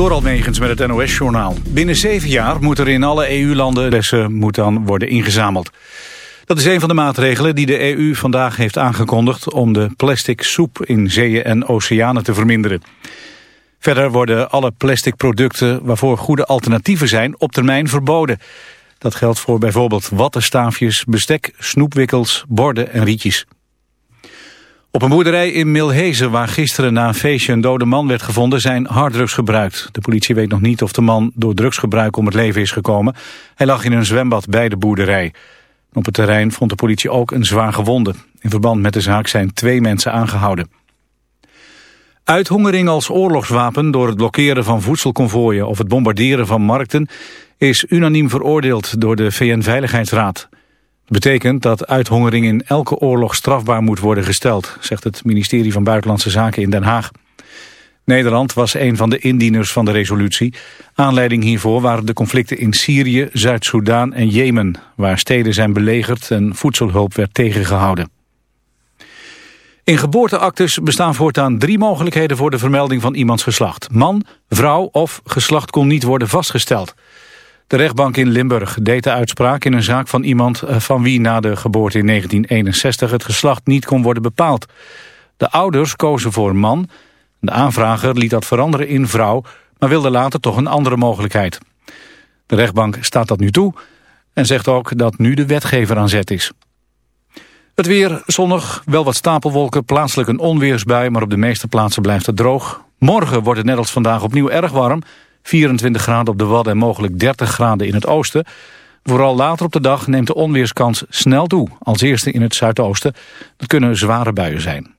Door Almegens met het NOS-journaal. Binnen zeven jaar moet er in alle EU-landen lessen moet dan worden ingezameld. Dat is een van de maatregelen die de EU vandaag heeft aangekondigd... om de plastic soep in zeeën en oceanen te verminderen. Verder worden alle plastic producten waarvoor goede alternatieven zijn... op termijn verboden. Dat geldt voor bijvoorbeeld wattenstaafjes, bestek, snoepwikkels, borden en rietjes. Op een boerderij in Milhezen, waar gisteren na een feestje een dode man werd gevonden, zijn harddrugs gebruikt. De politie weet nog niet of de man door drugsgebruik om het leven is gekomen. Hij lag in een zwembad bij de boerderij. Op het terrein vond de politie ook een zwaar gewonde. In verband met de zaak zijn twee mensen aangehouden. Uithongering als oorlogswapen door het blokkeren van voedselconvooien of het bombarderen van markten is unaniem veroordeeld door de VN-veiligheidsraad betekent dat uithongering in elke oorlog strafbaar moet worden gesteld, zegt het ministerie van Buitenlandse Zaken in Den Haag. Nederland was een van de indieners van de resolutie. Aanleiding hiervoor waren de conflicten in Syrië, Zuid-Soedan en Jemen, waar steden zijn belegerd en voedselhulp werd tegengehouden. In geboorteactes bestaan voortaan drie mogelijkheden voor de vermelding van iemands geslacht. Man, vrouw of geslacht kon niet worden vastgesteld. De rechtbank in Limburg deed de uitspraak in een zaak van iemand eh, van wie na de geboorte in 1961 het geslacht niet kon worden bepaald. De ouders kozen voor man. De aanvrager liet dat veranderen in vrouw, maar wilde later toch een andere mogelijkheid. De rechtbank staat dat nu toe en zegt ook dat nu de wetgever aan zet is. Het weer zonnig, wel wat stapelwolken, plaatselijk een onweersbui... maar op de meeste plaatsen blijft het droog. Morgen wordt het net als vandaag opnieuw erg warm... 24 graden op de Wadden en mogelijk 30 graden in het oosten. Vooral later op de dag neemt de onweerskans snel toe. Als eerste in het zuidoosten. Dat kunnen zware buien zijn.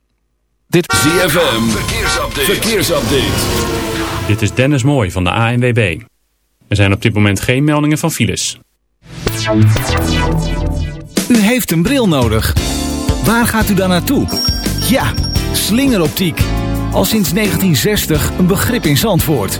Dit ZFM, verkeersupdate. verkeersupdate. Dit is Dennis Mooij van de ANWB. Er zijn op dit moment geen meldingen van files. U heeft een bril nodig. Waar gaat u dan naartoe? Ja, slingeroptiek. Al sinds 1960 een begrip in Zandvoort.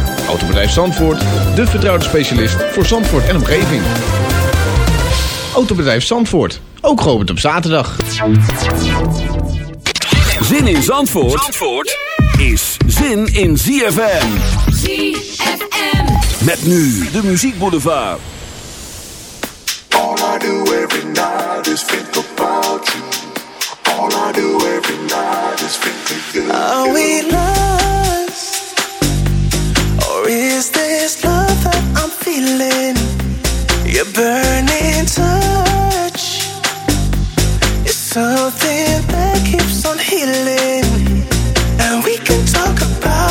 Autobedrijf Zandvoort, de vertrouwde specialist voor Zandvoort en omgeving. Autobedrijf Zandvoort, ook geopend op zaterdag. Zin in Zandvoort, Zandvoort is zin in ZFM. ZFM. Met nu de muziekboulevard. All I do every night is think about you. All I do every night is think of you. Are we lost? Is this love that I'm feeling? Your burning touch is something that keeps on healing. And we can talk about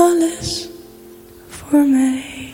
alles voor mij.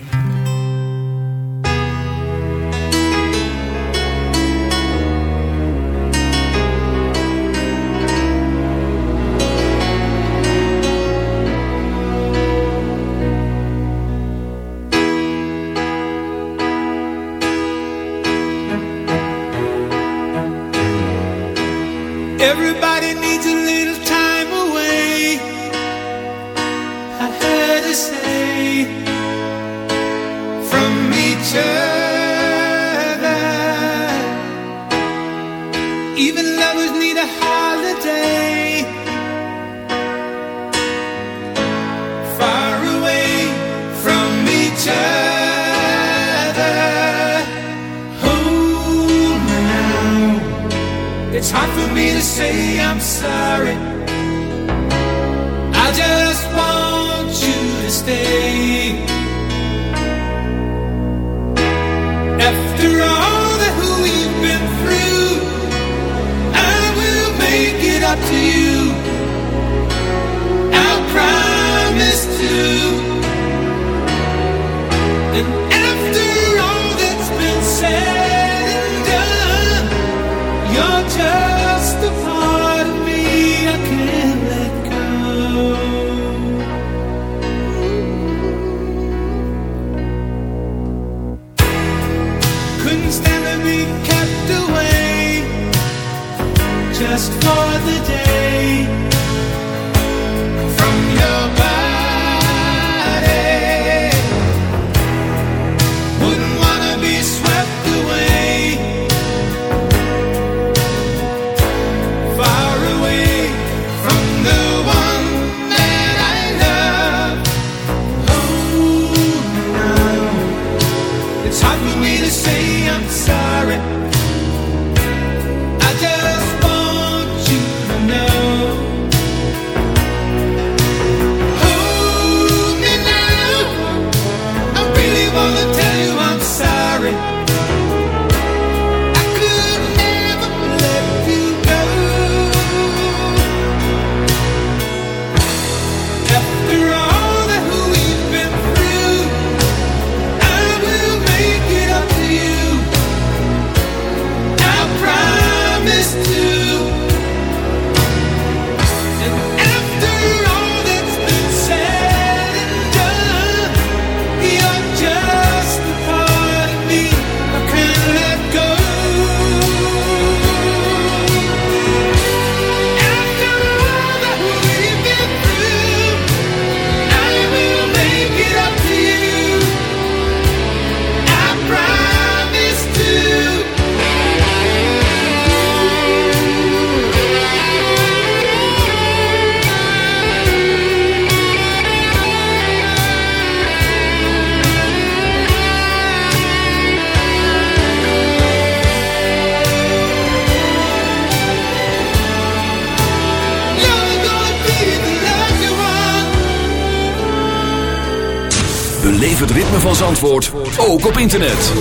ook op internet.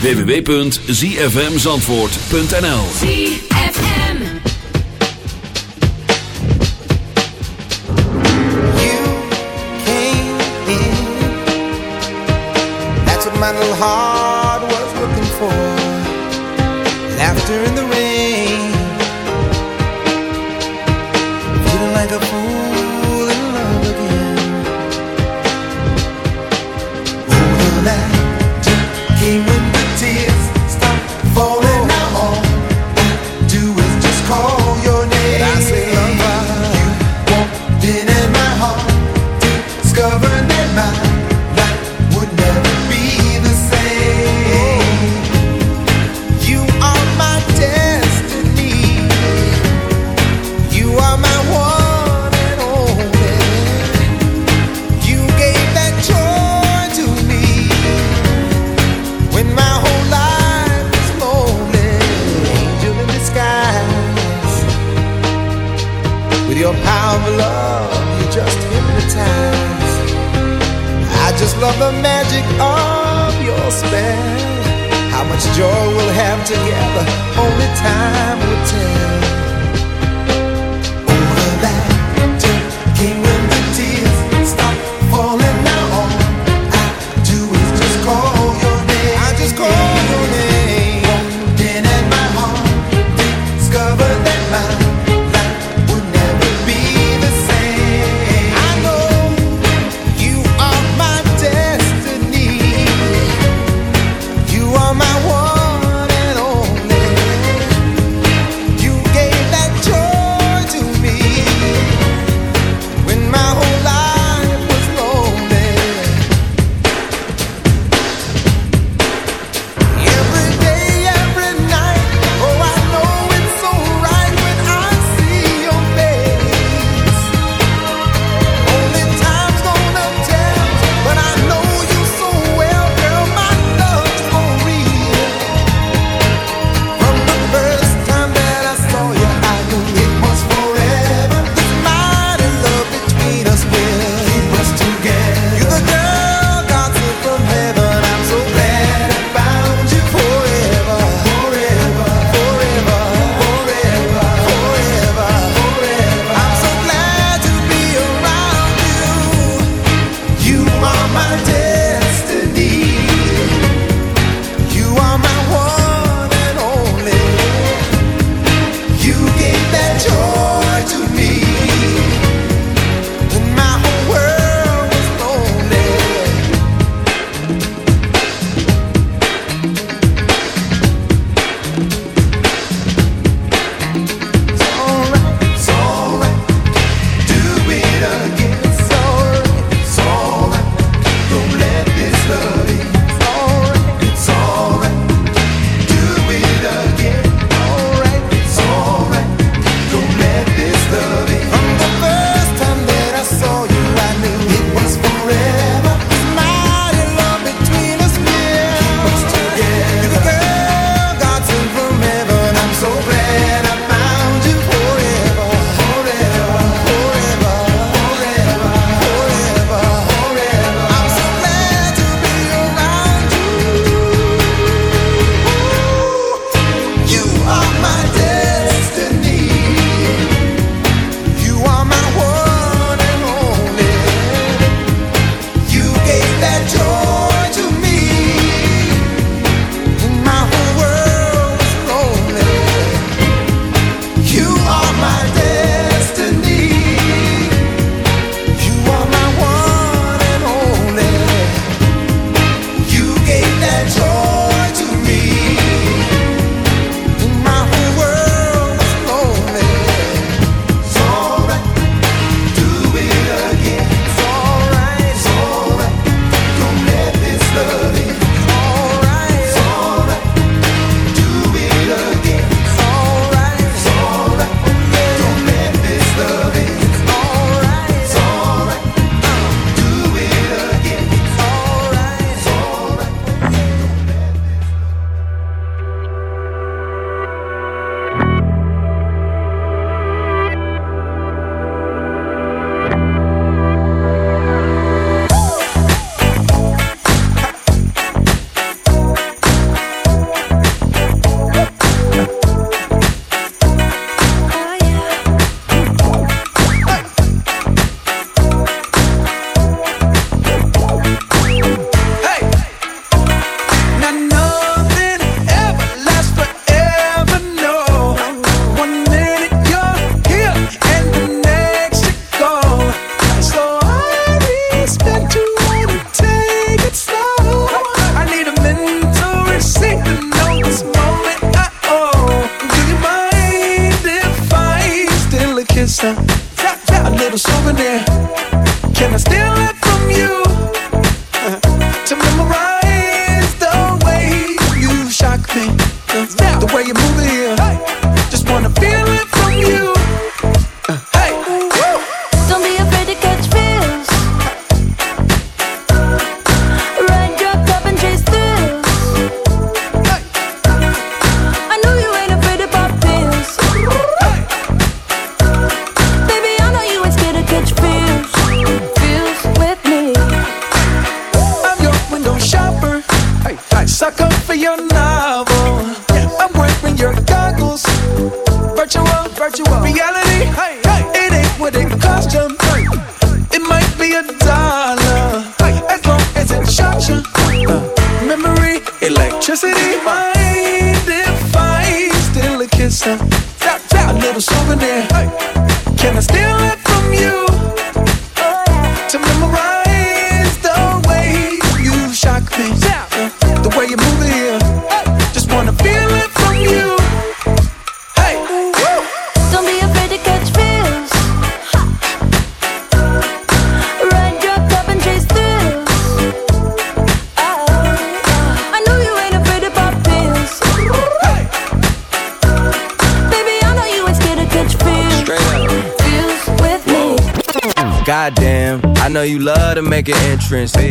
www.zfmzandvoort.nl You came in. That's what my little heart was looking for. Laughter in the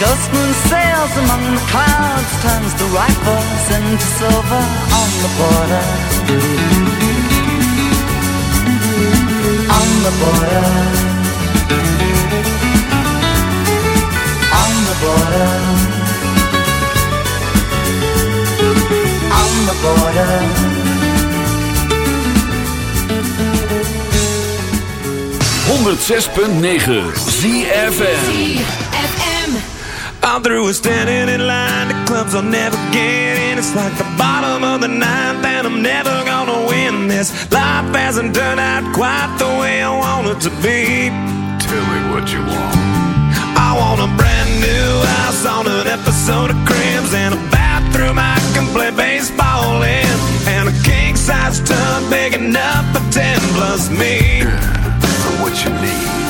ghost moon sails among the clouds, turns the rifles into silver on the border. On the border. On the border. On the border. 106.9 ZFM. I'm through with standing in line The clubs I'll never get in. It's like the bottom of the ninth, and I'm never gonna win this. Life hasn't turned out quite the way I want it to be. Tell me what you want. I want a brand new house on an episode of Cribs and a bathroom I can play baseball in, and a king size tub big enough for ten plus me. For what you need.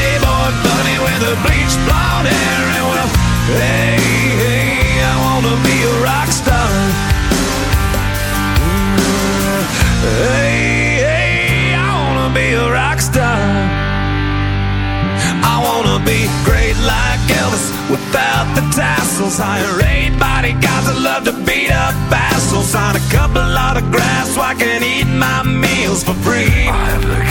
playboy bunny with a bleached blonde hair. And well, hey, hey, I wanna be a rock star. Mm, Hey, hey, I wanna be a rock star. I wanna be great like Elvis without the tassels. Hire eight bodyguards that love to beat up assholes. Sign a couple autographs so I can eat my meals for free.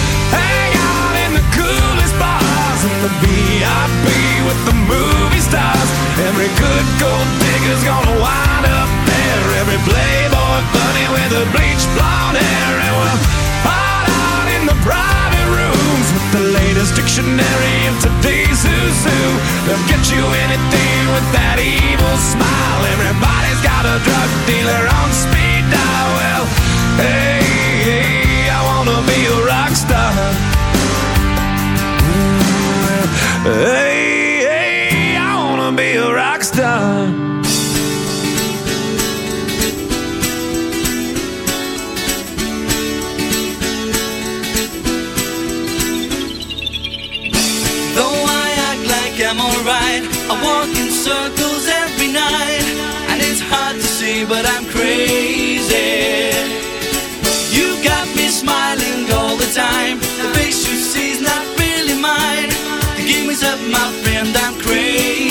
Dictionary of today's who's who. They'll get you anything with that evil smile. Everybody's got a drug dealer on speed dial. Well, hey, hey I wanna be a rock star. Ooh, hey, hey, I wanna be a rock star. but I'm crazy. You got me smiling all the time. The face you see is not really mine. The game is up, my friend, I'm crazy.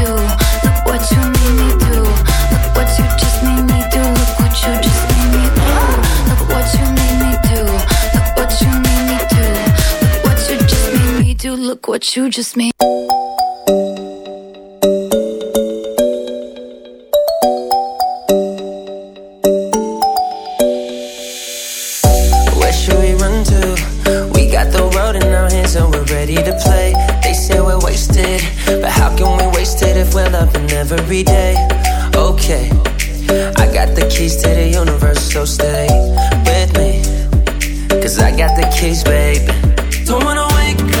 Look what you just made. Where should we run to? We got the in our hands and we're ready to play. They say we're wasted, but how can we waste it if we're every day? Okay, I got the keys to the universe, so stay with me. Cause I got the keys, babe. Don't wanna wake up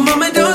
mama don't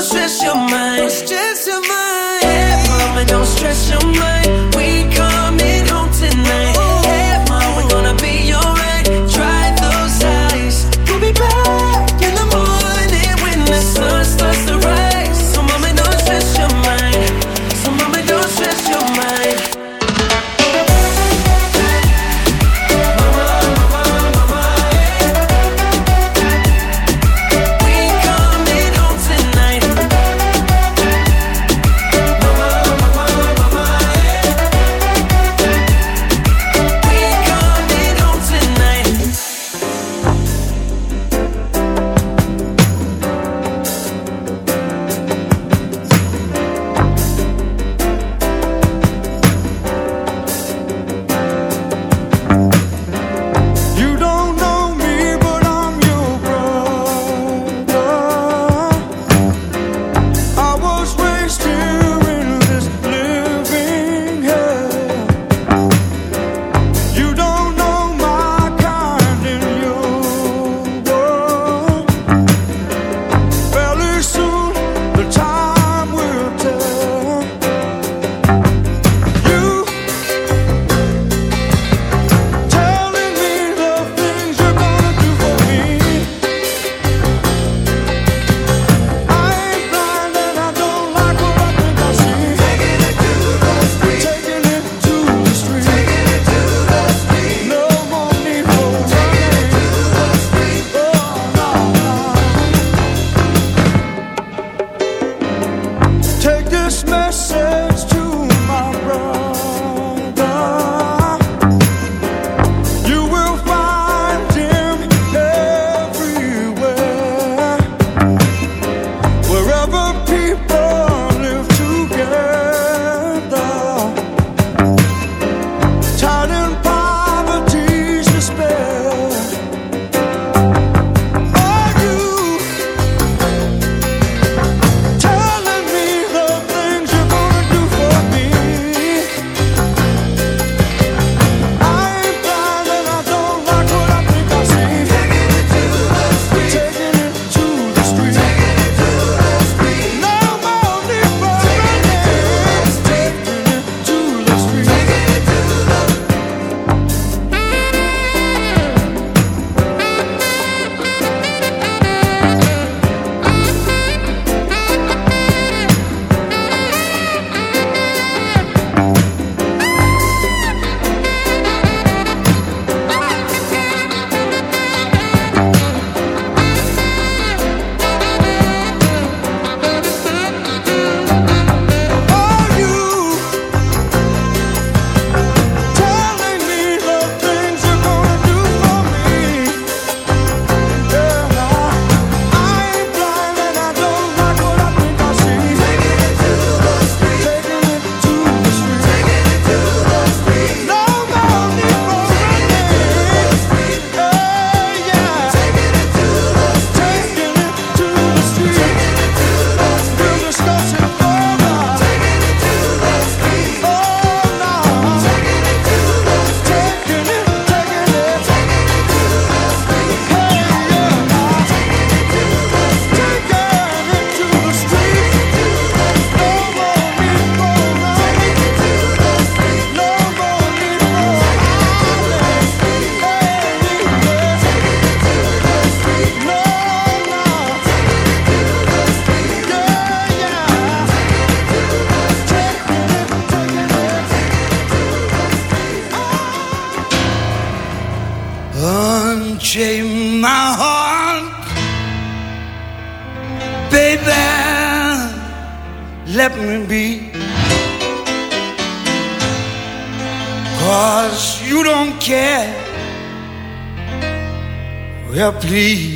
please.